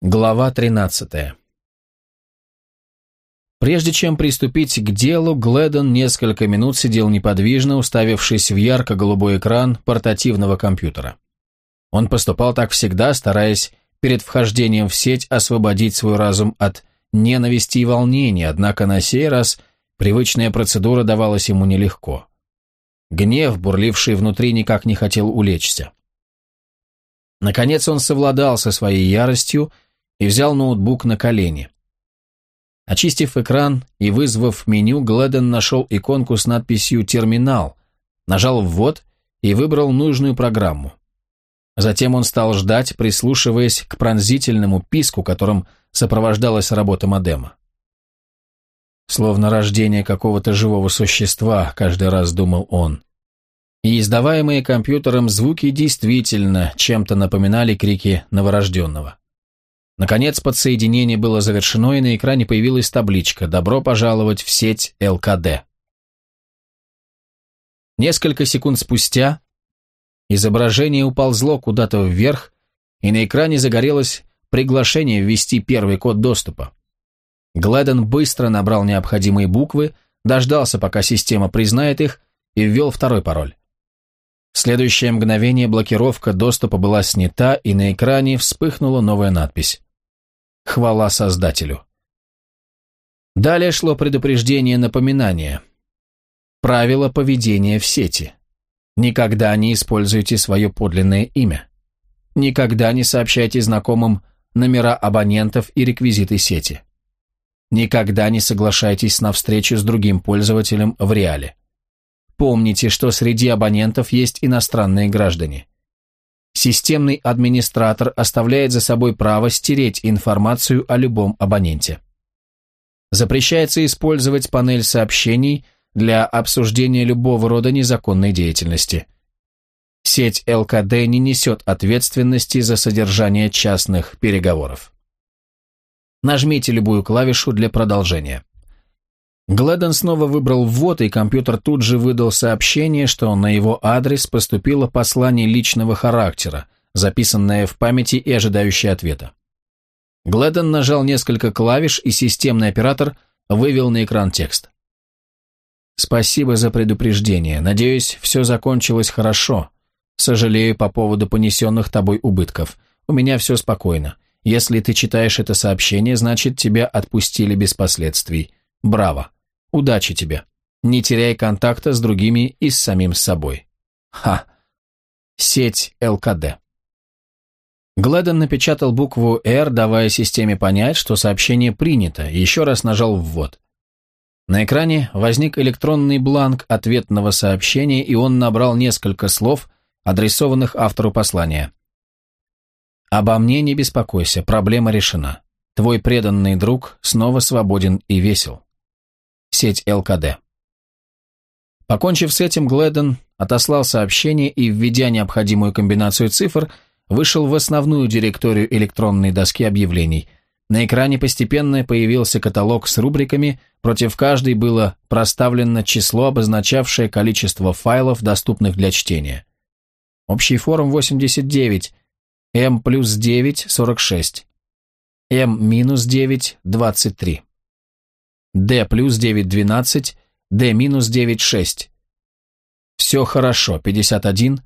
Глава 13 Прежде чем приступить к делу, Гледон несколько минут сидел неподвижно, уставившись в ярко-голубой экран портативного компьютера. Он поступал так всегда, стараясь перед вхождением в сеть освободить свой разум от ненависти и волнения, однако на сей раз привычная процедура давалась ему нелегко. Гнев, бурливший внутри, никак не хотел улечься. Наконец он совладал со своей яростью и взял ноутбук на колени. Очистив экран и вызвав меню, Гледен нашел иконку с надписью «Терминал», нажал «Ввод» и выбрал нужную программу. Затем он стал ждать, прислушиваясь к пронзительному писку, которым сопровождалась работа модема. Словно рождение какого-то живого существа, каждый раз думал он. И издаваемые компьютером звуки действительно чем-то напоминали крики новорожденного. Наконец подсоединение было завершено, и на экране появилась табличка «Добро пожаловать в сеть ЛКД». Несколько секунд спустя изображение уползло куда-то вверх, и на экране загорелось приглашение ввести первый код доступа. Гледен быстро набрал необходимые буквы, дождался, пока система признает их, и ввел второй пароль. В следующее мгновение блокировка доступа была снята, и на экране вспыхнула новая надпись. Хвала Создателю. Далее шло предупреждение напоминание. Правило поведения в сети. Никогда не используйте свое подлинное имя. Никогда не сообщайте знакомым номера абонентов и реквизиты сети. Никогда не соглашайтесь на встречу с другим пользователем в реале. Помните, что среди абонентов есть иностранные граждане. Системный администратор оставляет за собой право стереть информацию о любом абоненте. Запрещается использовать панель сообщений для обсуждения любого рода незаконной деятельности. Сеть ЛКД не несет ответственности за содержание частных переговоров. Нажмите любую клавишу для продолжения. Гледон снова выбрал ввод, и компьютер тут же выдал сообщение, что на его адрес поступило послание личного характера, записанное в памяти и ожидающее ответа. Гледон нажал несколько клавиш, и системный оператор вывел на экран текст. «Спасибо за предупреждение. Надеюсь, все закончилось хорошо. Сожалею по поводу понесенных тобой убытков. У меня все спокойно. Если ты читаешь это сообщение, значит, тебя отпустили без последствий. Браво!» Удачи тебе. Не теряй контакта с другими и с самим собой. Ха. Сеть ЛКД. Гледон напечатал букву «Р», давая системе понять, что сообщение принято, и еще раз нажал «Ввод». На экране возник электронный бланк ответного сообщения, и он набрал несколько слов, адресованных автору послания. «Обо мне не беспокойся, проблема решена. Твой преданный друг снова свободен и весел» сеть ЛКД. Покончив с этим, Гледон отослал сообщение и, введя необходимую комбинацию цифр, вышел в основную директорию электронной доски объявлений. На экране постепенно появился каталог с рубриками, против каждой было проставлено число, обозначавшее количество файлов, доступных для чтения. Общий форум 89, М плюс 9 – 46, М минус 9 – 23. D плюс 9,12, D минус 9,6. Все хорошо, 51.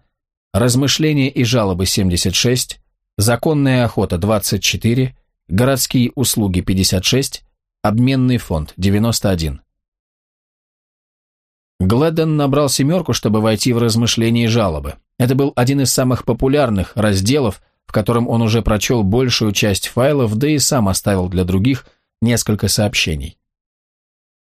Размышления и жалобы 76. Законная охота 24. Городские услуги 56. Обменный фонд 91. Гледден набрал семерку, чтобы войти в размышления и жалобы. Это был один из самых популярных разделов, в котором он уже прочел большую часть файлов, да и сам оставил для других несколько сообщений.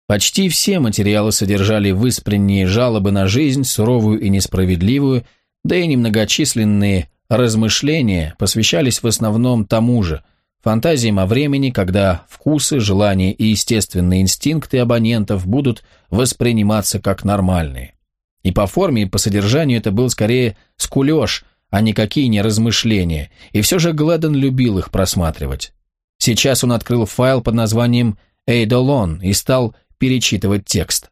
Почти все материалы содержали выспренние жалобы на жизнь, суровую и несправедливую, да и немногочисленные размышления посвящались в основном тому же, фантазиям о времени, когда вкусы, желания и естественные инстинкты абонентов будут восприниматься как нормальные. И по форме, и по содержанию это был скорее скулеж, а никакие не размышления, и все же Гледон любил их просматривать. Сейчас он открыл файл под названием «Эйдолон» и стал перечитывать текст.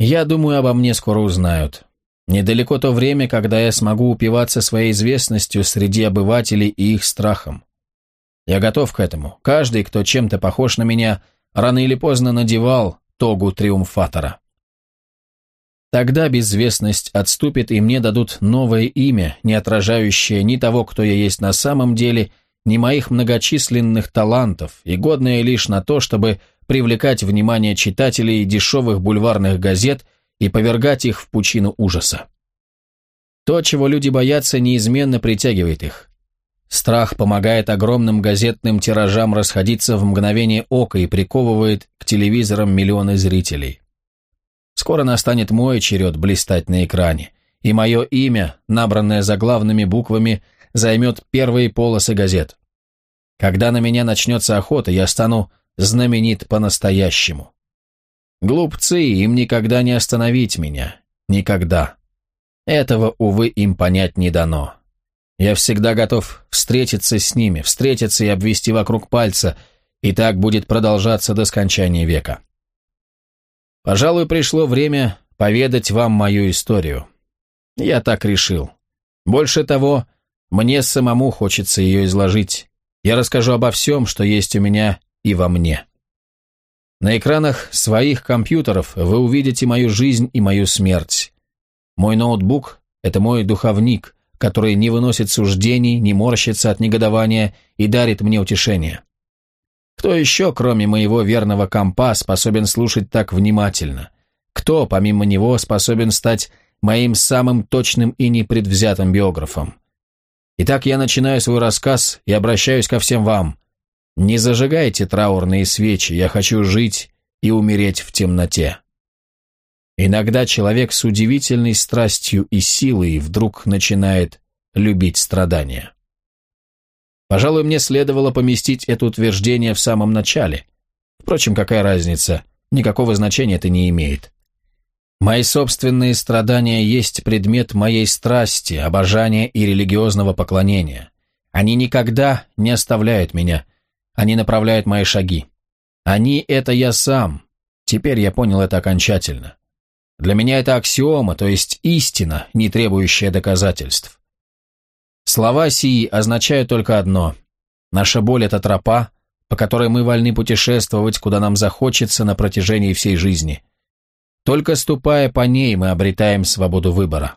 Я думаю, обо мне скоро узнают. Недалеко то время, когда я смогу упиваться своей известностью среди обывателей и их страхом. Я готов к этому. Каждый, кто чем-то похож на меня, рано или поздно надевал тогу триумфатора. Тогда безвестность отступит, и мне дадут новое имя, не отражающее ни того, кто я есть на самом деле, ни моих многочисленных талантов, и годное лишь на то, чтобы привлекать внимание читателей дешевых бульварных газет и повергать их в пучину ужаса. То, чего люди боятся, неизменно притягивает их. Страх помогает огромным газетным тиражам расходиться в мгновение ока и приковывает к телевизорам миллионы зрителей. Скоро настанет мой черед блистать на экране, и мое имя, набранное заглавными буквами, займет первые полосы газет. Когда на меня начнется охота, я стану знаменит по-настоящему. Глупцы, им никогда не остановить меня. Никогда. Этого, увы, им понять не дано. Я всегда готов встретиться с ними, встретиться и обвести вокруг пальца, и так будет продолжаться до скончания века. Пожалуй, пришло время поведать вам мою историю. Я так решил. Больше того, мне самому хочется ее изложить. Я расскажу обо всем, что есть у меня и во мне. На экранах своих компьютеров вы увидите мою жизнь и мою смерть. Мой ноутбук – это мой духовник, который не выносит суждений, не морщится от негодования и дарит мне утешение. Кто еще, кроме моего верного компа, способен слушать так внимательно? Кто, помимо него, способен стать моим самым точным и непредвзятым биографом? Итак, я начинаю свой рассказ и обращаюсь ко всем вам. Не зажигайте траурные свечи, я хочу жить и умереть в темноте. Иногда человек с удивительной страстью и силой вдруг начинает любить страдания. Пожалуй, мне следовало поместить это утверждение в самом начале. Впрочем, какая разница, никакого значения это не имеет. Мои собственные страдания есть предмет моей страсти, обожания и религиозного поклонения. Они никогда не оставляют меня, они направляют мои шаги. Они — это я сам. Теперь я понял это окончательно. Для меня это аксиома, то есть истина, не требующая доказательств. Слова сии означают только одно. Наша боль – это тропа, по которой мы вольны путешествовать, куда нам захочется на протяжении всей жизни. Только ступая по ней, мы обретаем свободу выбора.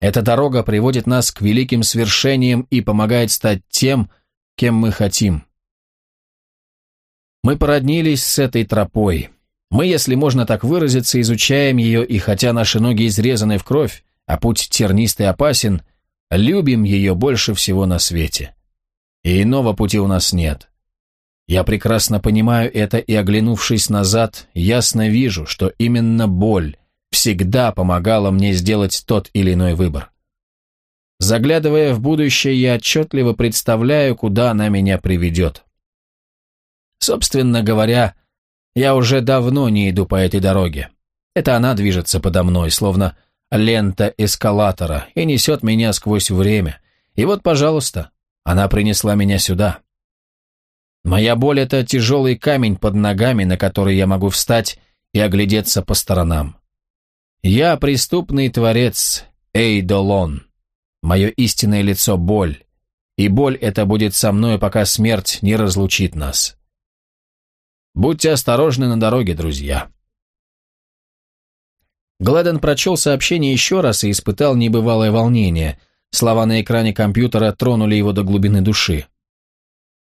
Эта дорога приводит нас к великим свершениям и помогает стать тем, кем мы хотим. Мы породнились с этой тропой. Мы, если можно так выразиться, изучаем ее, и хотя наши ноги изрезаны в кровь, а путь тернистый опасен, любим ее больше всего на свете. И иного пути у нас нет. Я прекрасно понимаю это и, оглянувшись назад, ясно вижу, что именно боль всегда помогала мне сделать тот или иной выбор. Заглядывая в будущее, я отчетливо представляю, куда она меня приведет. Собственно говоря, я уже давно не иду по этой дороге. Это она движется подо мной, словно лента эскалатора, и несет меня сквозь время. И вот, пожалуйста, она принесла меня сюда. Моя боль — это тяжелый камень под ногами, на который я могу встать и оглядеться по сторонам. Я преступный творец Эйдолон. Мое истинное лицо — боль. И боль эта будет со мной, пока смерть не разлучит нас. Будьте осторожны на дороге, друзья. Гладен прочел сообщение еще раз и испытал небывалое волнение. Слова на экране компьютера тронули его до глубины души.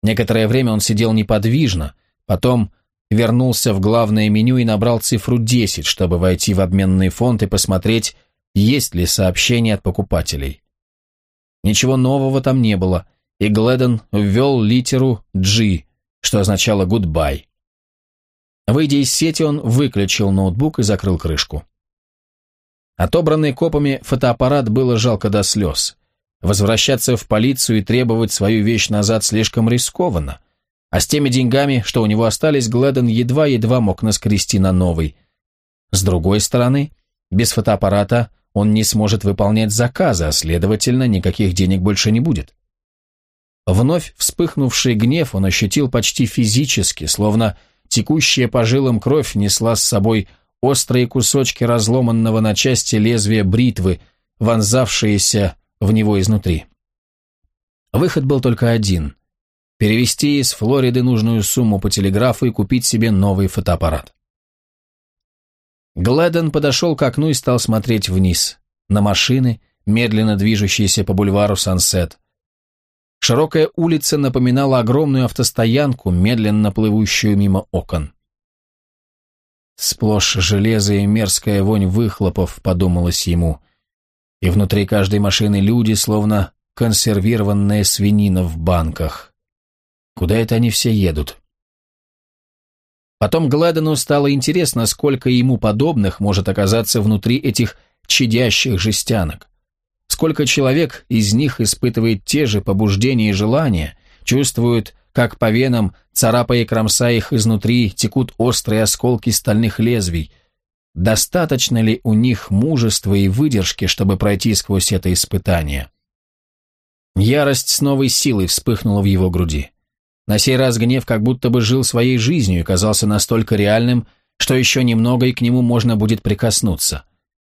Некоторое время он сидел неподвижно, потом вернулся в главное меню и набрал цифру 10, чтобы войти в обменный фонд и посмотреть, есть ли сообщения от покупателей. Ничего нового там не было, и Гледен ввел литеру G, что означало «goodbye». Выйдя из сети, он выключил ноутбук и закрыл крышку. Отобранный копами фотоаппарат было жалко до слез. Возвращаться в полицию и требовать свою вещь назад слишком рискованно. А с теми деньгами, что у него остались, Гледен едва-едва мог наскрести на новый. С другой стороны, без фотоаппарата он не сможет выполнять заказы, а следовательно, никаких денег больше не будет. Вновь вспыхнувший гнев он ощутил почти физически, словно Текущая по жилам кровь несла с собой острые кусочки разломанного на части лезвия бритвы, вонзавшиеся в него изнутри. Выход был только один. перевести из Флориды нужную сумму по телеграфу и купить себе новый фотоаппарат. Гледен подошел к окну и стал смотреть вниз, на машины, медленно движущиеся по бульвару Сансет. Широкая улица напоминала огромную автостоянку, медленно плывущую мимо окон. Сплошь железо и мерзкая вонь выхлопов, подумалось ему. И внутри каждой машины люди, словно консервированная свинина в банках. Куда это они все едут? Потом Гладену стало интересно, сколько ему подобных может оказаться внутри этих чадящих жестянок. Сколько человек из них испытывает те же побуждения и желания, чувствует, как по венам, царапая и кромсая их изнутри, текут острые осколки стальных лезвий. Достаточно ли у них мужества и выдержки, чтобы пройти сквозь это испытание? Ярость с новой силой вспыхнула в его груди. На сей раз гнев как будто бы жил своей жизнью и казался настолько реальным, что еще немного и к нему можно будет прикоснуться.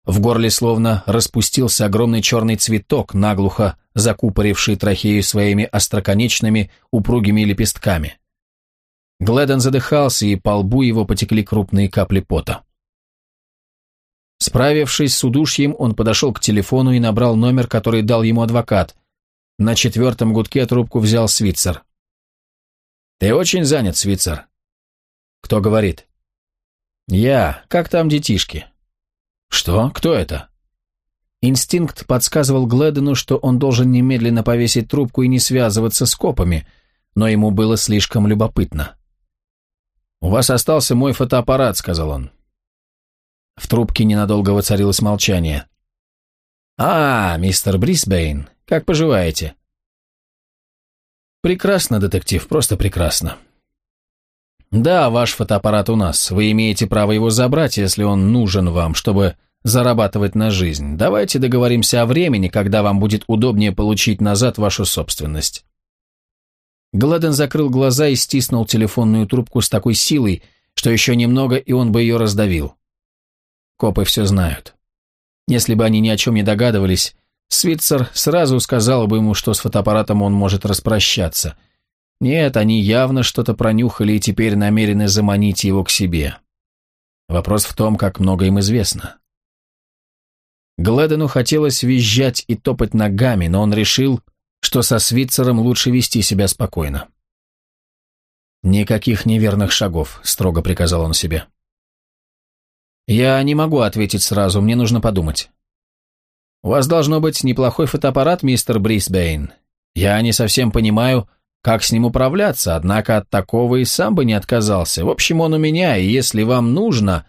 В горле словно распустился огромный черный цветок, наглухо закупоривший трахею своими остроконечными упругими лепестками. Гледон задыхался, и по лбу его потекли крупные капли пота. Справившись с удушьем, он подошел к телефону и набрал номер, который дал ему адвокат. На четвертом гудке трубку взял Свитцер. «Ты очень занят, Свитцер». «Кто говорит?» «Я. Как там детишки?» «Что? Кто это?» Инстинкт подсказывал Гледену, что он должен немедленно повесить трубку и не связываться с копами, но ему было слишком любопытно. «У вас остался мой фотоаппарат», — сказал он. В трубке ненадолго воцарилось молчание. «А, мистер Брисбейн, как поживаете?» Прекрасно, детектив, просто прекрасно. Да, ваш фотоаппарат у нас. Вы имеете право его забрать, если он нужен вам, чтобы зарабатывать на жизнь. Давайте договоримся о времени, когда вам будет удобнее получить назад вашу собственность. Гладен закрыл глаза и стиснул телефонную трубку с такой силой, что еще немного, и он бы ее раздавил. Копы все знают. Если бы они ни о чем не догадывались, Свитцер сразу сказал бы ему, что с фотоаппаратом он может распрощаться. Нет, они явно что-то пронюхали и теперь намерены заманить его к себе. Вопрос в том, как много им известно. Гледену хотелось визжать и топать ногами, но он решил, что со Свитцером лучше вести себя спокойно. «Никаких неверных шагов», — строго приказал он себе. «Я не могу ответить сразу, мне нужно подумать. «У вас должно быть неплохой фотоаппарат, мистер Брисбейн. Я не совсем понимаю, как с ним управляться, однако от такого и сам бы не отказался. В общем, он у меня, и если вам нужно...»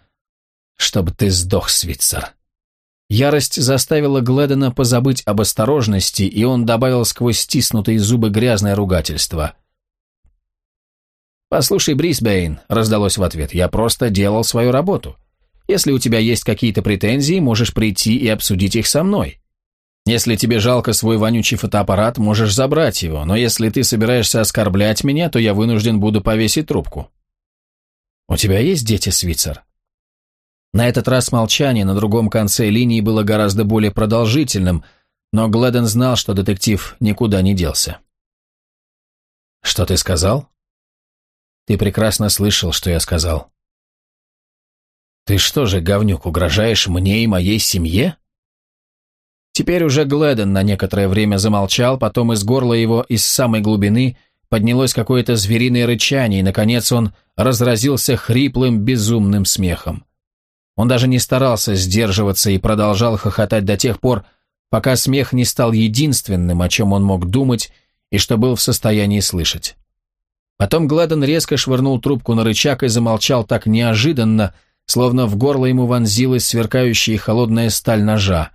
«Чтобы ты сдох, Свитцер». Ярость заставила Гледена позабыть об осторожности, и он добавил сквозь стиснутые зубы грязное ругательство. «Послушай, Брисбейн», — раздалось в ответ, — «я просто делал свою работу. Если у тебя есть какие-то претензии, можешь прийти и обсудить их со мной. Если тебе жалко свой вонючий фотоаппарат, можешь забрать его, но если ты собираешься оскорблять меня, то я вынужден буду повесить трубку. У тебя есть дети, Свитцер? На этот раз молчание на другом конце линии было гораздо более продолжительным, но Гледен знал, что детектив никуда не делся. «Что ты сказал?» «Ты прекрасно слышал, что я сказал. «Ты что же, говнюк, угрожаешь мне и моей семье?» Теперь уже Гледен на некоторое время замолчал, потом из горла его, из самой глубины, поднялось какое-то звериное рычание, и, наконец, он разразился хриплым, безумным смехом. Он даже не старался сдерживаться и продолжал хохотать до тех пор, пока смех не стал единственным, о чем он мог думать и что был в состоянии слышать. Потом Гледен резко швырнул трубку на рычаг и замолчал так неожиданно, словно в горло ему вонзилась сверкающая холодная сталь ножа.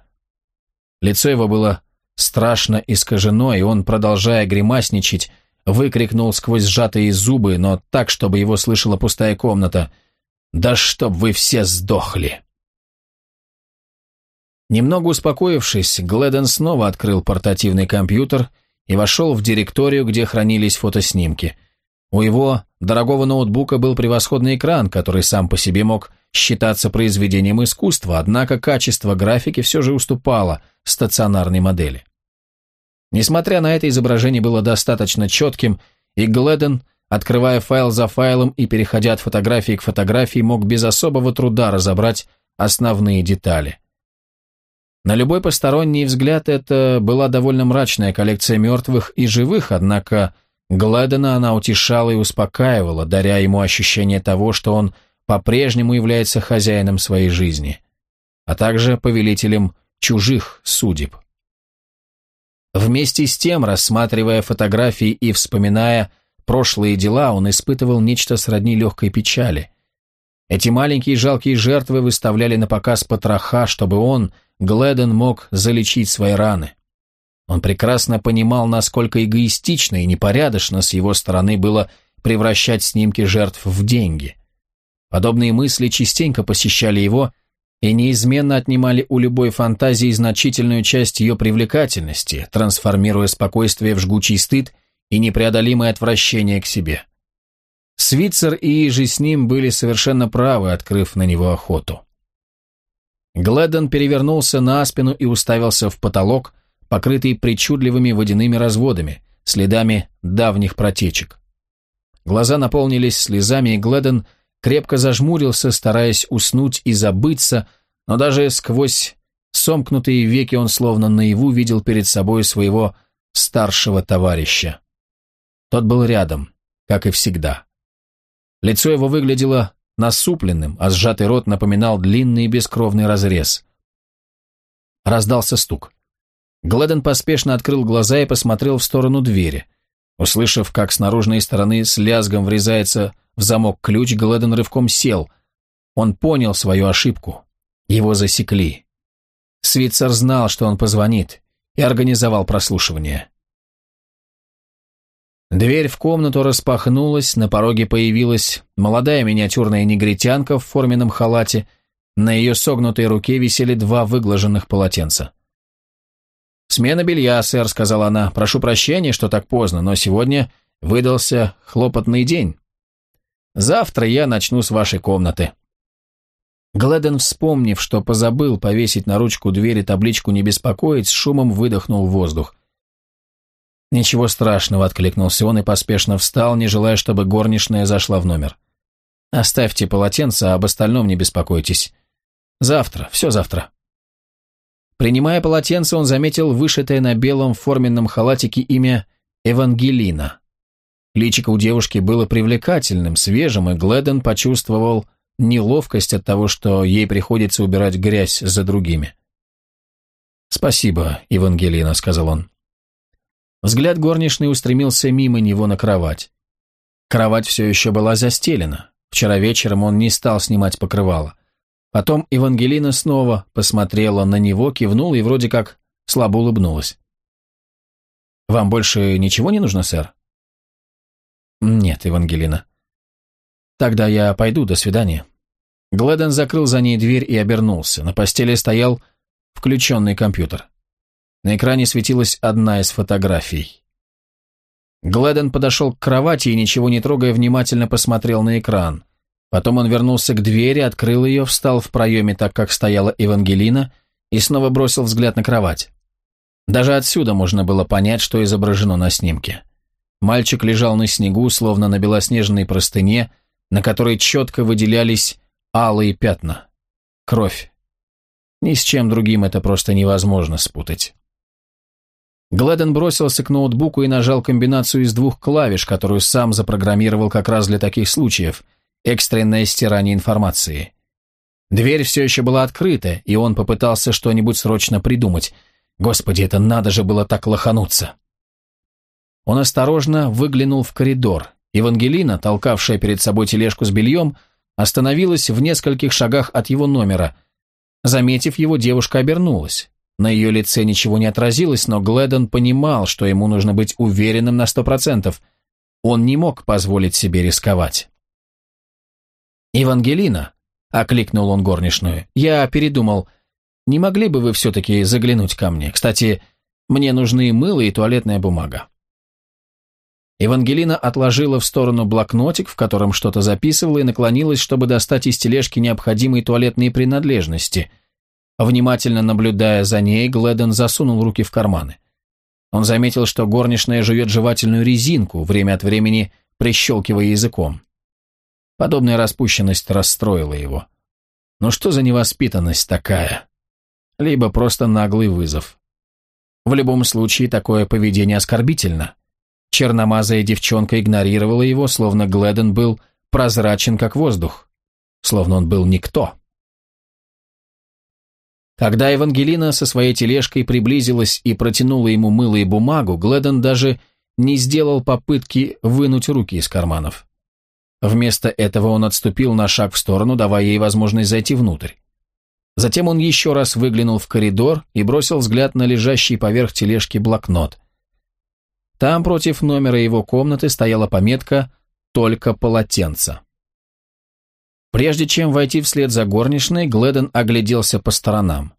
Лицо его было страшно искажено, и он, продолжая гримасничать, выкрикнул сквозь сжатые зубы, но так, чтобы его слышала пустая комната. «Да чтоб вы все сдохли!» Немного успокоившись, Гледен снова открыл портативный компьютер и вошел в директорию, где хранились фотоснимки. У его дорогого ноутбука был превосходный экран, который сам по себе мог считаться произведением искусства, однако качество графики все же уступало стационарной модели. Несмотря на это, изображение было достаточно четким, и Гледен, открывая файл за файлом и переходя от фотографии к фотографии, мог без особого труда разобрать основные детали. На любой посторонний взгляд это была довольно мрачная коллекция мертвых и живых, однако Гладена она утешала и успокаивала, даря ему ощущение того, что он по-прежнему является хозяином своей жизни, а также повелителем чужих судеб. Вместе с тем, рассматривая фотографии и вспоминая прошлые дела, он испытывал нечто сродни легкой печали. Эти маленькие жалкие жертвы выставляли на показ потроха, чтобы он, Гледен мог залечить свои раны. Он прекрасно понимал, насколько эгоистично и непорядочно с его стороны было превращать снимки жертв в деньги. Подобные мысли частенько посещали его и неизменно отнимали у любой фантазии значительную часть ее привлекательности, трансформируя спокойствие в жгучий стыд и непреодолимое отвращение к себе. Свитцер и же с ним были совершенно правы, открыв на него охоту. Гледден перевернулся на спину и уставился в потолок, покрытый причудливыми водяными разводами, следами давних протечек. Глаза наполнились слезами, и Гледден крепко зажмурился, стараясь уснуть и забыться, но даже сквозь сомкнутые веки он словно наяву видел перед собой своего старшего товарища. Тот был рядом, как и всегда. Лицо его выглядело насупленным, а сжатый рот напоминал длинный бескровный разрез. Раздался стук. Гладен поспешно открыл глаза и посмотрел в сторону двери. Услышав, как с наружной стороны с лязгом врезается в замок ключ, Гладен рывком сел. Он понял свою ошибку. Его засекли. Свитцер знал, что он позвонит, и организовал прослушивание. Дверь в комнату распахнулась, на пороге появилась молодая миниатюрная негритянка в форменном халате, на ее согнутой руке висели два выглаженных полотенца. «Смена белья, сэр», — сказала она. «Прошу прощения, что так поздно, но сегодня выдался хлопотный день. Завтра я начну с вашей комнаты». Гледен, вспомнив, что позабыл повесить на ручку двери табличку «Не беспокоить», с шумом выдохнул воздух. «Ничего страшного», — откликнулся он и поспешно встал, не желая, чтобы горничная зашла в номер. «Оставьте полотенце, а об остальном не беспокойтесь. Завтра, все завтра». Принимая полотенце, он заметил вышитое на белом форменном халатике имя Евангелина. Личико у девушки было привлекательным, свежим, и Гледен почувствовал неловкость от того, что ей приходится убирать грязь за другими. «Спасибо, Евангелина», — сказал он. Взгляд горничной устремился мимо него на кровать. Кровать все еще была застелена. Вчера вечером он не стал снимать покрывало. Потом Евангелина снова посмотрела на него, кивнула и вроде как слабо улыбнулась. «Вам больше ничего не нужно, сэр?» «Нет, Евангелина». «Тогда я пойду, до свидания». Гледен закрыл за ней дверь и обернулся. На постели стоял включенный компьютер. На экране светилась одна из фотографий. Гледен подошел к кровати и, ничего не трогая, внимательно посмотрел на экран. Потом он вернулся к двери, открыл ее, встал в проеме так, как стояла Евангелина, и снова бросил взгляд на кровать. Даже отсюда можно было понять, что изображено на снимке. Мальчик лежал на снегу, словно на белоснежной простыне, на которой четко выделялись алые пятна. Кровь. Ни с чем другим это просто невозможно спутать. Гледен бросился к ноутбуку и нажал комбинацию из двух клавиш, которую сам запрограммировал как раз для таких случаев – экстренное стирание информации. Дверь все еще была открыта, и он попытался что-нибудь срочно придумать. Господи, это надо же было так лохануться. Он осторожно выглянул в коридор. Евангелина, толкавшая перед собой тележку с бельем, остановилась в нескольких шагах от его номера. Заметив его, девушка обернулась. На ее лице ничего не отразилось, но Гледон понимал, что ему нужно быть уверенным на сто процентов. Он не мог позволить себе рисковать. «Евангелина», — окликнул он горничную, — «я передумал. Не могли бы вы все-таки заглянуть ко мне? Кстати, мне нужны мыло и туалетная бумага». Евангелина отложила в сторону блокнотик, в котором что-то записывала, и наклонилась, чтобы достать из тележки необходимые туалетные принадлежности — Внимательно наблюдая за ней, Гледен засунул руки в карманы. Он заметил, что горничная жует жевательную резинку, время от времени прищелкивая языком. Подобная распущенность расстроила его. Но что за невоспитанность такая? Либо просто наглый вызов. В любом случае, такое поведение оскорбительно. Черномазая девчонка игнорировала его, словно Гледен был прозрачен, как воздух. Словно он был никто. Когда Евангелина со своей тележкой приблизилась и протянула ему мыло и бумагу, Гледен даже не сделал попытки вынуть руки из карманов. Вместо этого он отступил на шаг в сторону, давая ей возможность зайти внутрь. Затем он еще раз выглянул в коридор и бросил взгляд на лежащий поверх тележки блокнот. Там против номера его комнаты стояла пометка «Только полотенца». Прежде чем войти вслед за горничной, Гледен огляделся по сторонам.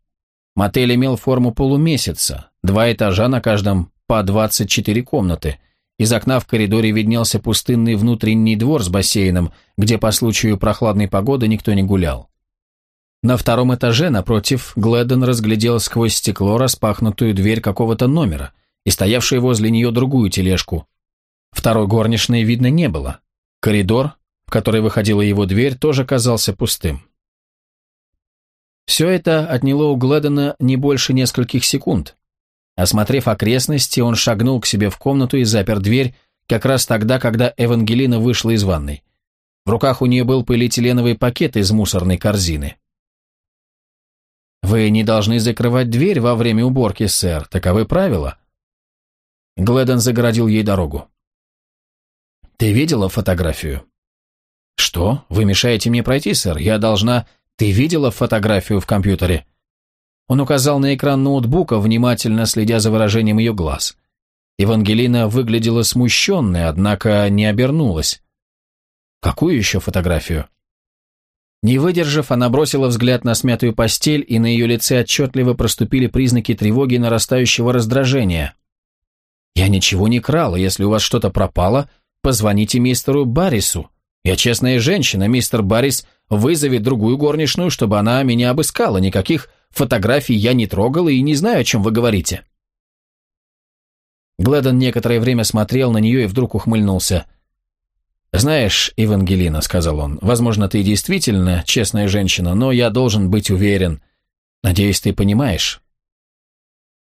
Мотель имел форму полумесяца, два этажа на каждом по 24 комнаты. Из окна в коридоре виднелся пустынный внутренний двор с бассейном, где по случаю прохладной погоды никто не гулял. На втором этаже, напротив, Гледден разглядел сквозь стекло распахнутую дверь какого-то номера и стоявшую возле нее другую тележку. Второй горничной видно не было. Коридор, в который выходила его дверь, тоже казался пустым. Все это отняло у Гледдена не больше нескольких секунд. Осмотрев окрестности, он шагнул к себе в комнату и запер дверь, как раз тогда, когда Евангелина вышла из ванной. В руках у нее был полиэтиленовый пакет из мусорной корзины. «Вы не должны закрывать дверь во время уборки, сэр, таковы правила». Гледон загородил ей дорогу. «Ты видела фотографию?» «Что? Вы мешаете мне пройти, сэр? Я должна...» «Ты видела фотографию в компьютере?» Он указал на экран ноутбука, внимательно следя за выражением ее глаз. Евангелина выглядела смущенной, однако не обернулась. «Какую еще фотографию?» Не выдержав, она бросила взгляд на смятую постель, и на ее лице отчетливо проступили признаки тревоги и нарастающего раздражения. «Я ничего не крала. Если у вас что-то пропало, позвоните мистеру Баррису. Я честная женщина, мистер Баррис вызовет другую горничную, чтобы она меня обыскала. Никаких фотографий я не трогала и не знаю, о чем вы говорите». Гледон некоторое время смотрел на нее и вдруг ухмыльнулся – «Знаешь, Евангелина», — сказал он, — «возможно, ты действительно честная женщина, но я должен быть уверен. Надеюсь, ты понимаешь».